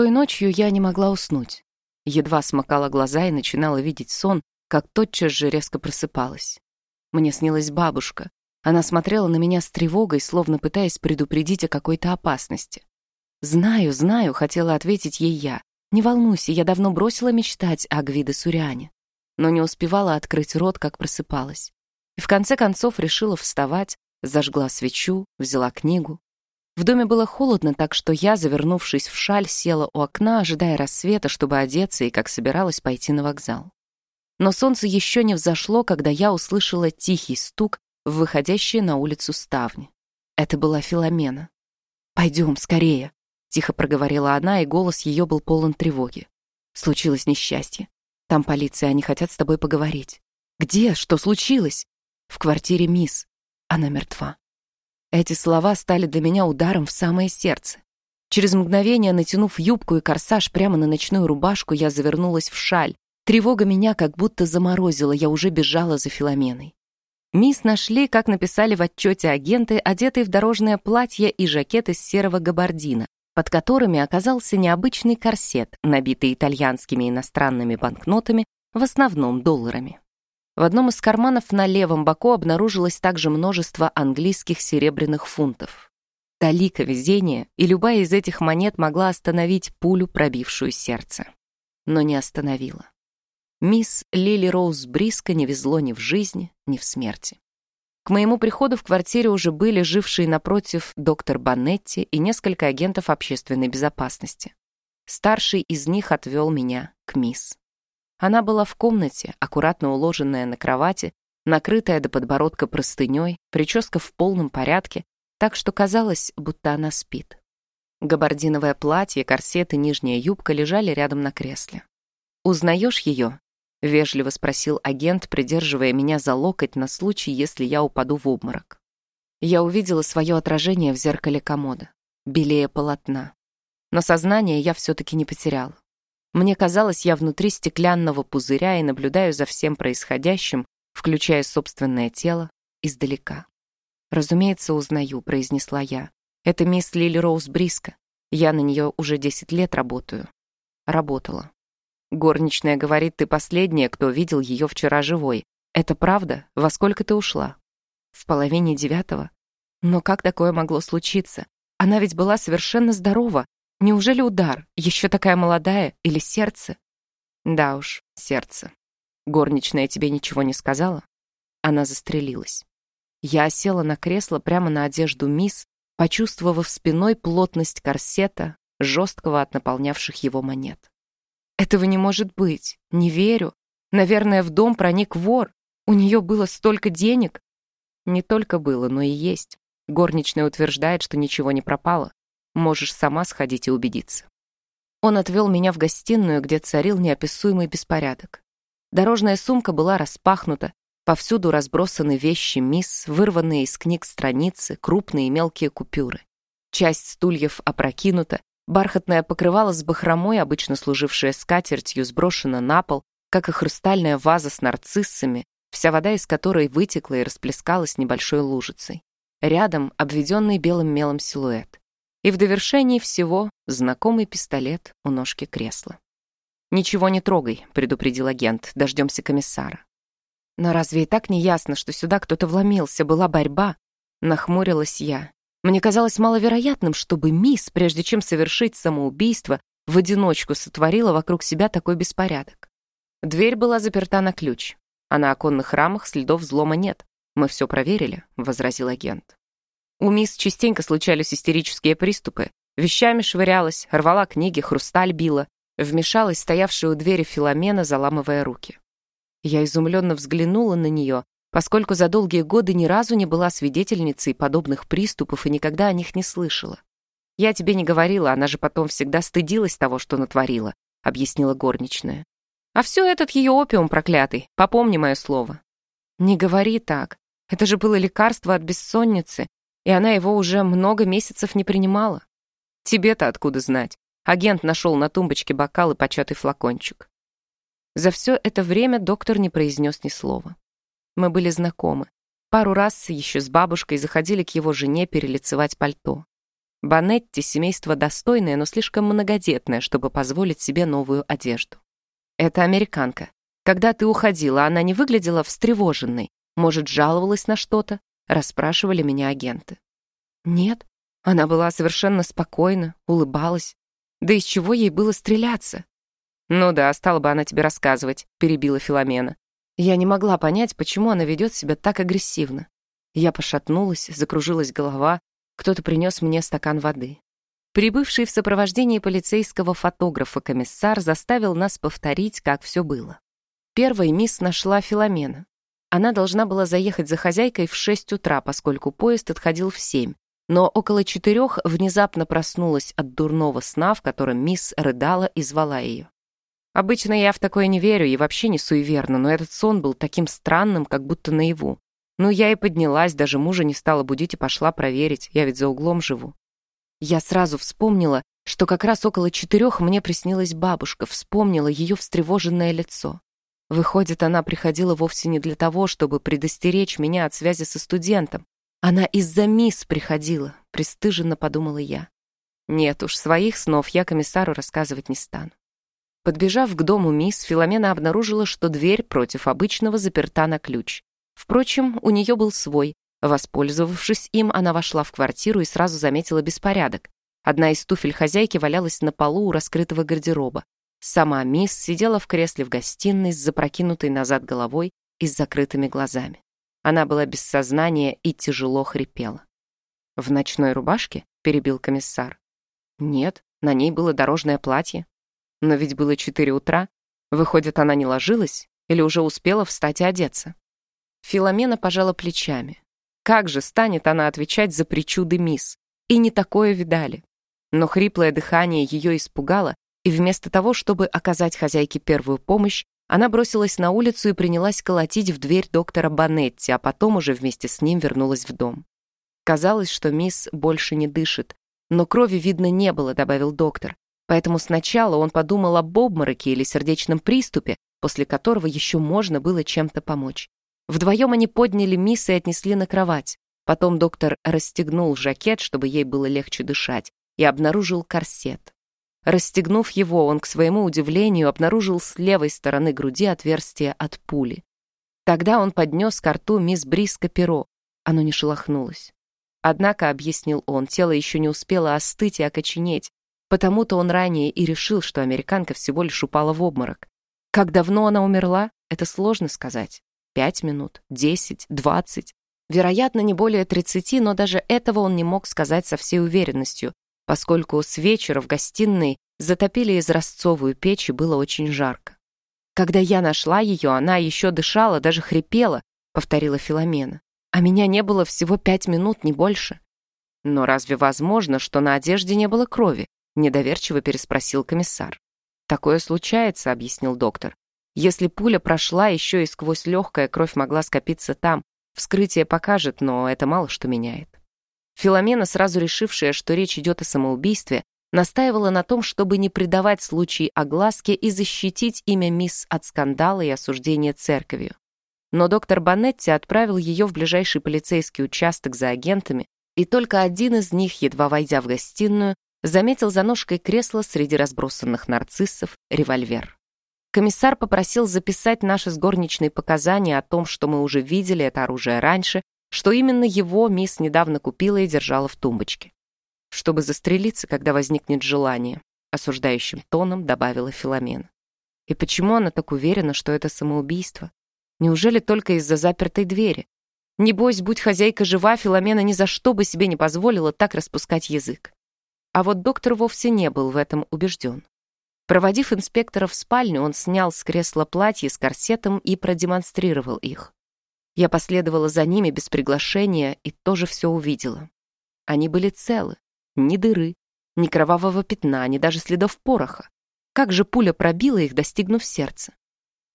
Той ночью я не могла уснуть. Едва смыкала глаза и начинала видеть сон, как тотчас же резко просыпалась. Мне снилась бабушка. Она смотрела на меня с тревогой, словно пытаясь предупредить о какой-то опасности. «Знаю, знаю», — хотела ответить ей я. «Не волнуйся, я давно бросила мечтать о Гвиде Суриане». Но не успевала открыть рот, как просыпалась. И в конце концов решила вставать, зажгла свечу, взяла книгу. В доме было холодно, так что я, завернувшись в шаль, села у окна, ожидая рассвета, чтобы одеться и, как собиралась, пойти на вокзал. Но солнце еще не взошло, когда я услышала тихий стук в выходящие на улицу ставни. Это была Филомена. «Пойдем, скорее», — тихо проговорила она, и голос ее был полон тревоги. «Случилось несчастье. Там полиция, они хотят с тобой поговорить». «Где? Что случилось?» В квартире мисс. Она мертва. Эти слова стали для меня ударом в самое сердце. Через мгновение, натянув юбку и корсаж прямо на ночную рубашку, я завернулась в шаль. Тревога меня как будто заморозила, я уже бежала за Филоменой. Мисс нашли, как написали в отчете агенты, одетые в дорожное платье и жакет из серого габардина, под которыми оказался необычный корсет, набитый итальянскими и иностранными банкнотами, в основном долларами. В одном из карманов на левом боку обнаружилось также множество английских серебряных фунтов. Талика везения, и любая из этих монет могла остановить пулю, пробившую сердце. Но не остановила. Мисс Лили Роуз Бриско не везло ни в жизни, ни в смерти. К моему приходу в квартире уже были жившие напротив доктор Банетти и несколько агентов общественной безопасности. Старший из них отвел меня к мисс. Она была в комнате, аккуратно уложенная на кровати, накрытая до подбородка простыней, прическа в полном порядке, так что казалось, будто она спит. Габардиновое платье, корсет и нижняя юбка лежали рядом на кресле. «Узнаешь ее?» — вежливо спросил агент, придерживая меня за локоть на случай, если я упаду в обморок. Я увидела свое отражение в зеркале комода, белее полотна. Но сознание я все-таки не потеряла. Мне казалось, я внутри стеклянного пузыря и наблюдаю за всем происходящим, включая собственное тело, издалека. «Разумеется, узнаю», — произнесла я. «Это мисс Лили Роуз Бриско. Я на нее уже десять лет работаю». Работала. Горничная говорит, ты последняя, кто видел ее вчера живой. Это правда? Во сколько ты ушла? В половине девятого. Но как такое могло случиться? Она ведь была совершенно здорова, Неужели удар? Еще такая молодая? Или сердце? Да уж, сердце. Горничная тебе ничего не сказала? Она застрелилась. Я села на кресло прямо на одежду мисс, почувствовав спиной плотность корсета, жесткого от наполнявших его монет. Этого не может быть. Не верю. Наверное, в дом проник вор. У нее было столько денег. Не только было, но и есть. Горничная утверждает, что ничего не пропало. Можешь сама сходить и убедиться. Он отвел меня в гостиную, где царил неописуемый беспорядок. Дорожная сумка была распахнута, повсюду разбросаны вещи мисс, вырванные из книг страницы, крупные и мелкие купюры. Часть стульев опрокинута, бархатное покрывало с бахромой, обычно служившее скатертью, сброшено на пол, как и хрустальная ваза с нарциссами, вся вода из которой вытекла и расплескалась небольшой лужицей. Рядом обведенный белым мелом силуэт. И в довершении всего знакомый пистолет у ножки кресла. «Ничего не трогай», — предупредил агент, — «дождемся комиссара». «Но разве и так не ясно, что сюда кто-то вломился, была борьба?» Нахмурилась я. Мне казалось маловероятным, чтобы мисс, прежде чем совершить самоубийство, в одиночку сотворила вокруг себя такой беспорядок. Дверь была заперта на ключ, а на оконных рамах следов взлома нет. Мы все проверили, — возразил агент. У мисс частенько случались истерические приступы. Вещами швырялась, рвала книги, хрусталь била. Вмешалась стоявшая у двери Филомена, заламывая руки. Я изумленно взглянула на нее, поскольку за долгие годы ни разу не была свидетельницей подобных приступов и никогда о них не слышала. «Я тебе не говорила, она же потом всегда стыдилась того, что натворила», — объяснила горничная. «А все этот ее опиум проклятый, попомни мое слово». «Не говори так. Это же было лекарство от бессонницы, и она его уже много месяцев не принимала. Тебе-то откуда знать? Агент нашел на тумбочке бокал и початый флакончик. За все это время доктор не произнес ни слова. Мы были знакомы. Пару раз еще с бабушкой заходили к его жене перелицевать пальто. Банетти — семейство достойное, но слишком многодетное, чтобы позволить себе новую одежду. Это американка. Когда ты уходила, она не выглядела встревоженной. Может, жаловалась на что-то? Расспрашивали меня агенты. Нет, она была совершенно спокойна, улыбалась. Да из чего ей было стреляться? «Ну да, стала бы она тебе рассказывать», — перебила Филомена. Я не могла понять, почему она ведет себя так агрессивно. Я пошатнулась, закружилась голова, кто-то принес мне стакан воды. Прибывший в сопровождении полицейского фотографа комиссар заставил нас повторить, как все было. Первой мисс нашла Филомена. Она должна была заехать за хозяйкой в 6 утра, поскольку поезд отходил в 7, но около четырех внезапно проснулась от дурного сна, в котором мисс рыдала и звала ее. Обычно я в такое не верю и вообще не суеверна, но этот сон был таким странным, как будто наяву. Ну, я и поднялась, даже мужа не стала будить и пошла проверить, я ведь за углом живу. Я сразу вспомнила, что как раз около четырех мне приснилась бабушка, вспомнила ее встревоженное лицо. Выходит, она приходила вовсе не для того, чтобы предостеречь меня от связи со студентом, она из-за мисс приходила, пристыженно подумала я. Нет уж, своих снов я комиссару рассказывать не стану. Подбежав к дому мисс, Филомена обнаружила, что дверь против обычного заперта на ключ. Впрочем, у нее был свой. Воспользовавшись им, она вошла в квартиру и сразу заметила беспорядок. Одна из туфель хозяйки валялась на полу у раскрытого гардероба. Сама мисс сидела в кресле в гостиной с запрокинутой назад головой и с закрытыми глазами. Она была без сознания и тяжело хрипела. «В ночной рубашке?» — перебил комиссар. «Нет, на ней было дорожное платье. Но ведь было четыре утра. Выходит, она не ложилась или уже успела встать и одеться?» Филомена пожала плечами. Как же станет она отвечать за причуды мисс? И не такое видали. Но хриплое дыхание ее испугало, и вместо того, чтобы оказать хозяйке первую помощь, она бросилась на улицу и принялась колотить в дверь доктора Банетти, а потом уже вместе с ним вернулась в дом. Казалось, что мисс больше не дышит. Но крови видно не было, добавил доктор. Поэтому сначала он подумал об обмороке или сердечном приступе, после которого еще можно было чем-то помочь. Вдвоем они подняли мисс и отнесли на кровать. Потом доктор расстегнул жакет, чтобы ей было легче дышать, и обнаружил корсет. Расстегнув его, он, к своему удивлению, обнаружил с левой стороны груди отверстие от пули. Тогда он поднес к рту мисс Бриско перо. Оно не шелохнулось. Однако, объяснил он, тело еще не успело остыть и окоченеть, потому-то он ранее и решил, что американка всего лишь упала в обморок. Как давно она умерла, это сложно сказать. Пять минут, десять, двадцать. Вероятно, не более тридцати, но даже этого он не мог сказать со всей уверенностью, поскольку с вечера в гостиной затопили изразцовую печь и было очень жарко. «Когда я нашла ее, она еще дышала, даже хрипела», — повторила Филомена. «А меня не было всего пять минут, не больше». «Но разве возможно, что на одежде не было крови?» — недоверчиво переспросил комиссар. «Такое случается», — объяснил доктор. «Если пуля прошла, еще и сквозь легкая кровь могла скопиться там. Вскрытие покажет, но это мало что меняет». Филомена, сразу решившая, что речь идет о самоубийстве, настаивала на том, чтобы не придавать случай огласке и защитить имя мисс от скандала и осуждения церковью. Но доктор Банетти отправил ее в ближайший полицейский участок за агентами, и только один из них, едва войдя в гостиную, заметил за ножкой кресла среди разбросанных нарциссов револьвер. Комиссар попросил записать наши с горничной показания о том, что мы уже видели это оружие раньше, что именно его мисс недавно купила и держала в тумбочке. Чтобы застрелиться, когда возникнет желание, осуждающим тоном добавила Филомена. И почему она так уверена, что это самоубийство? Неужели только из-за запертой двери? Небось, будь хозяйка жива, Филомена ни за что бы себе не позволила так распускать язык. А вот доктор вовсе не был в этом убежден. Проводив инспектора в спальню, он снял с кресла платье с корсетом и продемонстрировал их. Я последовала за ними без приглашения и тоже все увидела. Они были целы. Ни дыры, ни кровавого пятна, ни даже следов пороха. Как же пуля пробила их, достигнув сердца?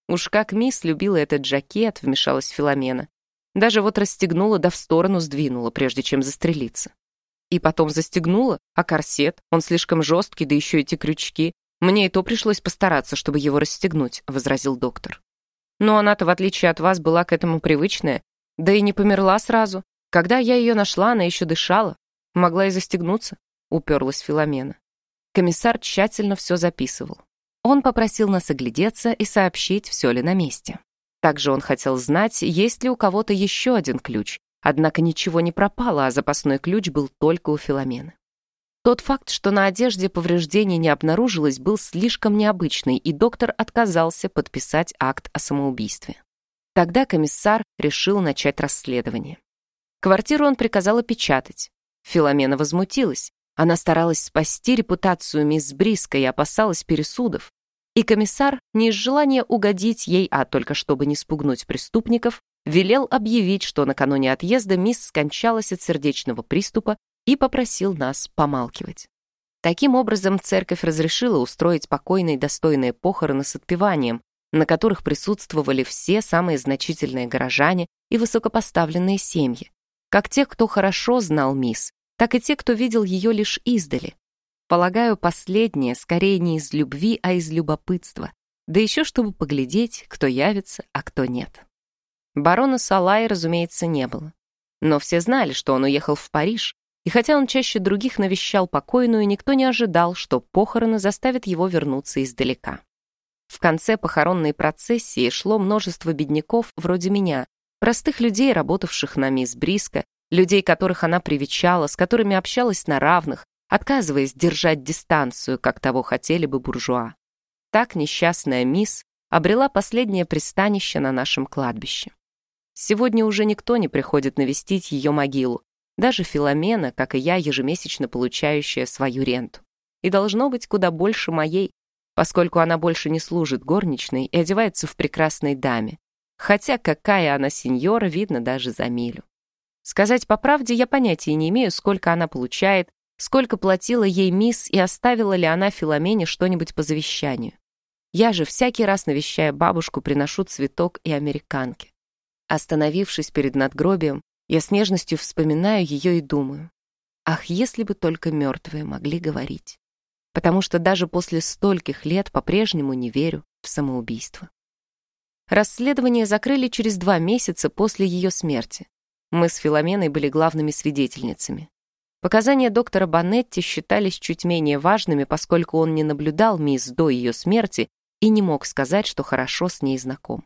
Уж как мисс любила этот жакет, вмешалась Филомена. Даже вот расстегнула да в сторону сдвинула, прежде чем застрелиться. И потом застегнула, а корсет, он слишком жесткий, да еще эти крючки. Мне и то пришлось постараться, чтобы его расстегнуть, возразил доктор. Но она-то, в отличие от вас, была к этому привычная, да и не померла сразу. Когда я ее нашла, она еще дышала, могла и застегнуться. уперлась Филомена. Комиссар тщательно все записывал. Он попросил нас оглядеться и сообщить, все ли на месте. Также он хотел знать, есть ли у кого-то еще один ключ, однако ничего не пропало, а запасной ключ был только у Филомены. Тот факт, что на одежде повреждений не обнаружилось, был слишком необычный, и доктор отказался подписать акт о самоубийстве. Тогда комиссар решил начать расследование. Квартиру он приказал опечатать. Филомена возмутилась. Она старалась спасти репутацию мисс Бриска и опасалась пересудов. И комиссар, не из желания угодить ей, а только чтобы не спугнуть преступников, велел объявить, что накануне отъезда мисс скончалась от сердечного приступа и попросил нас помалкивать. Таким образом, церковь разрешила устроить покойные достойные похороны с отпеванием, на которых присутствовали все самые значительные горожане и высокопоставленные семьи, как те, кто хорошо знал мисс, так и те, кто видел ее лишь издали. Полагаю, последнее скорее не из любви, а из любопытства, да еще чтобы поглядеть, кто явится, а кто нет. Барона Салай, разумеется, не было. Но все знали, что он уехал в Париж, и хотя он чаще других навещал покойную, никто не ожидал, что похороны заставят его вернуться издалека. В конце похоронной процессии шло множество бедняков вроде меня, простых людей, работавших на мисс Бриско, людей, которых она привечала, с которыми общалась на равных, отказываясь держать дистанцию, как того хотели бы буржуа. Так несчастная мисс обрела последнее пристанище на нашем кладбище. Сегодня уже никто не приходит навестить ее могилу, даже Филомена, как и я, ежемесячно получающая свою ренту. И должно быть куда больше моей, поскольку она больше не служит горничной и одевается в прекрасной даме. Хотя какая она сеньора, видно даже за милю. Сказать по правде, я понятия не имею, сколько она получает, сколько платила ей мисс и оставила ли она Филомене что-нибудь по завещанию. Я же всякий раз, навещая бабушку, приношу цветок и американки. Остановившись перед надгробием, я с нежностью вспоминаю ее и думаю. Ах, если бы только мертвые могли говорить. Потому что даже после стольких лет по-прежнему не верю в самоубийство. Расследование закрыли через два месяца после ее смерти. Мы с Филоменой были главными свидетельницами. Показания доктора Банетти считались чуть менее важными, поскольку он не наблюдал мисс до ее смерти и не мог сказать, что хорошо с ней знаком.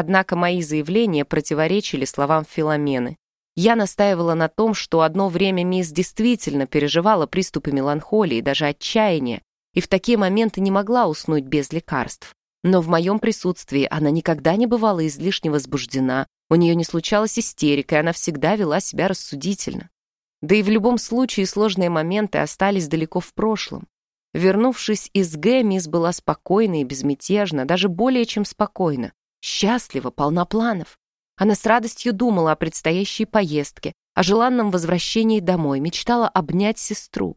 Однако мои заявления противоречили словам Филомены. Я настаивала на том, что одно время мисс действительно переживала приступы меланхолии, даже отчаяния, и в такие моменты не могла уснуть без лекарств. Но в моем присутствии она никогда не бывала излишне возбуждена, у нее не случалась истерика, и она всегда вела себя рассудительно. Да и в любом случае сложные моменты остались далеко в прошлом. Вернувшись из Г, мисс была спокойна и безмятежна, даже более чем спокойна. Счастлива, полна планов. Она с радостью думала о предстоящей поездке, о желанном возвращении домой, мечтала обнять сестру.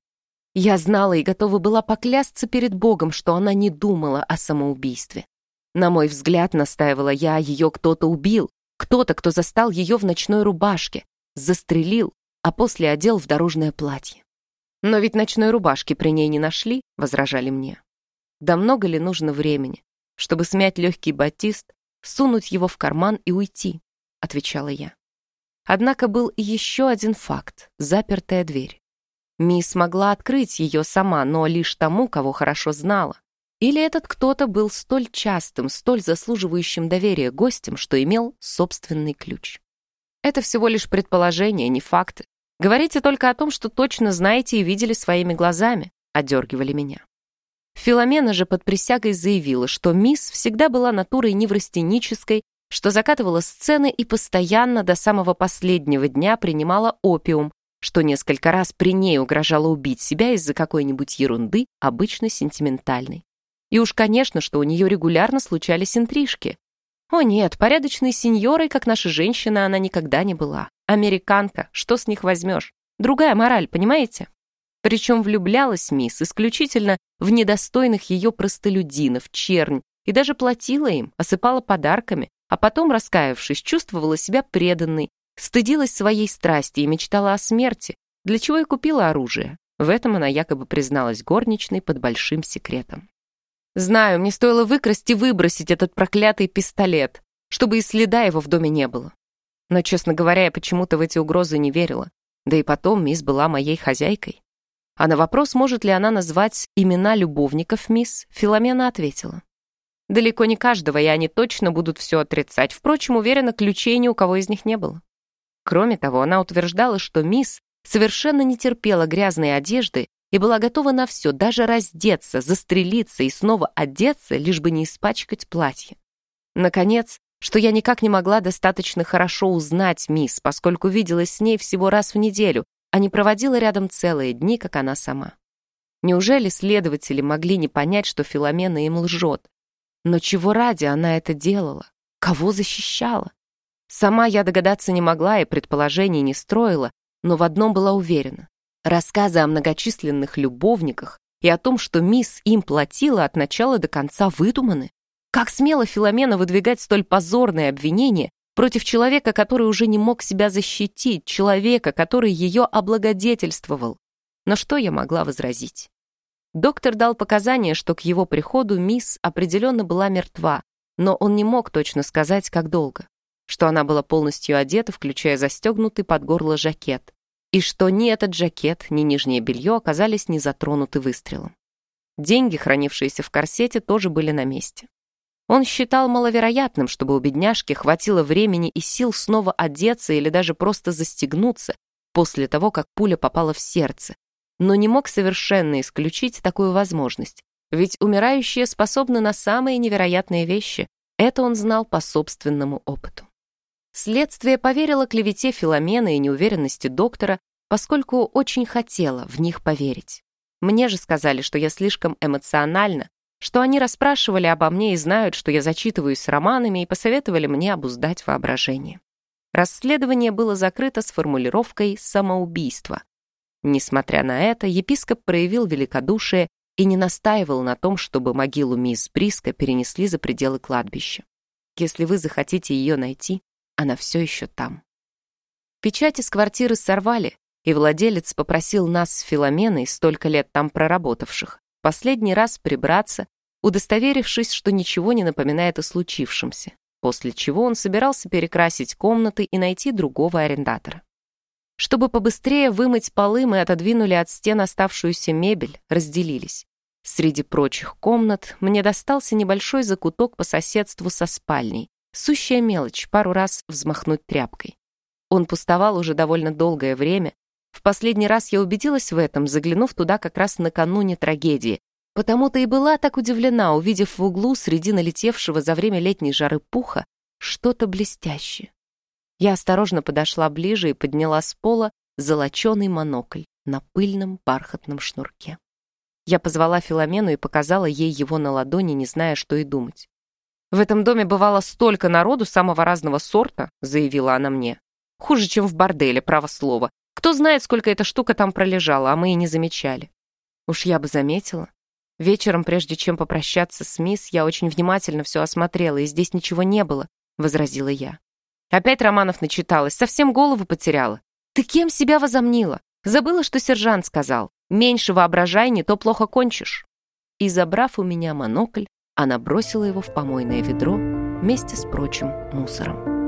Я знала и готова была поклясться перед Богом, что она не думала о самоубийстве. На мой взгляд, настаивала я, ее кто-то убил, кто-то, кто застал ее в ночной рубашке, застрелил, а после одел в дорожное платье. Но ведь ночной рубашки при ней не нашли, возражали мне. Да много ли нужно времени, чтобы смять легкий батист, сунуть его в карман и уйти», — отвечала я. Однако был еще один факт — запертая дверь. Мисс могла открыть ее сама, но лишь тому, кого хорошо знала. Или этот кто-то был столь частым, столь заслуживающим доверия гостем, что имел собственный ключ. Это всего лишь предположение, не факты. Говорите только о том, что точно знаете и видели своими глазами, одергивали меня. Филомена же под присягой заявила, что мисс всегда была натурой неврастенической, что закатывала сцены и постоянно до самого последнего дня принимала опиум, что несколько раз при ней угрожала убить себя из-за какой-нибудь ерунды, обычно сентиментальной. И уж, конечно, что у нее регулярно случались интрижки. О нет, порядочной сеньорой, как наша женщина, она никогда не была. Американка, что с них возьмешь? Другая мораль, понимаете? Причем влюблялась мисс исключительно в недостойных ее простолюдинов, чернь, и даже платила им, осыпала подарками, а потом, раскаявшись, чувствовала себя преданной, стыдилась своей страсти и мечтала о смерти, для чего и купила оружие. В этом она якобы призналась горничной под большим секретом. «Знаю, мне стоило выкрасть и выбросить этот проклятый пистолет, чтобы и следа его в доме не было. Но, честно говоря, я почему-то в эти угрозы не верила. Да и потом мисс была моей хозяйкой. А на вопрос, может ли она назвать имена любовников мисс, Филомена ответила. Далеко не каждого, и они точно будут все отрицать. Впрочем, уверена, ключей ни у кого из них не было. Кроме того, она утверждала, что мисс совершенно не терпела грязной одежды и была готова на все, даже раздеться, застрелиться и снова одеться, лишь бы не испачкать платье. Наконец, что я никак не могла достаточно хорошо узнать мисс, поскольку виделась с ней всего раз в неделю, а не проводила рядом целые дни, как она сама. Неужели следователи могли не понять, что Филомена им лжет? Но чего ради она это делала? Кого защищала? Сама я догадаться не могла и предположений не строила, но в одном была уверена. Рассказы о многочисленных любовниках и о том, что мисс им платила от начала до конца выдуманы. Как смело Филомена выдвигать столь позорные обвинения против человека, который уже не мог себя защитить, человека, который ее облагодетельствовал? Но что я могла возразить? Доктор дал показания, что к его приходу мисс определенно была мертва, но он не мог точно сказать, как долго. Что она была полностью одета, включая застегнутый под горло жакет. И что ни этот жакет, ни нижнее белье оказались не затронуты выстрелом. Деньги, хранившиеся в корсете, тоже были на месте. Он считал маловероятным, чтобы у бедняжки хватило времени и сил снова одеться или даже просто застегнуться после того, как пуля попала в сердце, но не мог совершенно исключить такую возможность, ведь умирающие способны на самые невероятные вещи, это он знал по собственному опыту. Следствие поверило клевете Филомена и неуверенности доктора, поскольку очень хотело в них поверить. Мне же сказали, что я слишком эмоциональна, что они расспрашивали обо мне и знают, что я зачитываюсь романами и посоветовали мне обуздать воображение. Расследование было закрыто с формулировкой «самоубийство», Несмотря на это, епископ проявил великодушие и не настаивал на том, чтобы могилу мисс Бриско перенесли за пределы кладбища. Если вы захотите ее найти, она все еще там. Печать из квартиры сорвали, и владелец попросил нас с Филоменой, столько лет там проработавших, последний раз прибраться, удостоверившись, что ничего не напоминает о случившемся, после чего он собирался перекрасить комнаты и найти другого арендатора. Чтобы побыстрее вымыть полы, мы отодвинули от стен оставшуюся мебель, разделились. Среди прочих комнат мне достался небольшой закуток по соседству со спальней. Сущая мелочь, пару раз взмахнуть тряпкой. Он пустовал уже довольно долгое время. В последний раз я убедилась в этом, заглянув туда как раз накануне трагедии. Потому-то и была так удивлена, увидев в углу среди налетевшего за время летней жары пуха что-то блестящее. Я осторожно подошла ближе и подняла с пола золоченый монокль на пыльном бархатном шнурке. Я позвала Филомену и показала ей его на ладони, не зная, что и думать. «В этом доме бывало столько народу самого разного сорта», — заявила она мне. «Хуже, чем в борделе, право слово. Кто знает, сколько эта штука там пролежала, а мы и не замечали». Уж я бы заметила. Вечером, прежде чем попрощаться с мисс, я очень внимательно все осмотрела, и здесь ничего не было, — возразила я. Опять романов начиталась, совсем голову потеряла. Ты кем себя возомнила? Забыла, что сержант сказал. Меньше воображай, не то плохо кончишь. И, забрав у меня монокль, она бросила его в помойное ведро вместе с прочим мусором.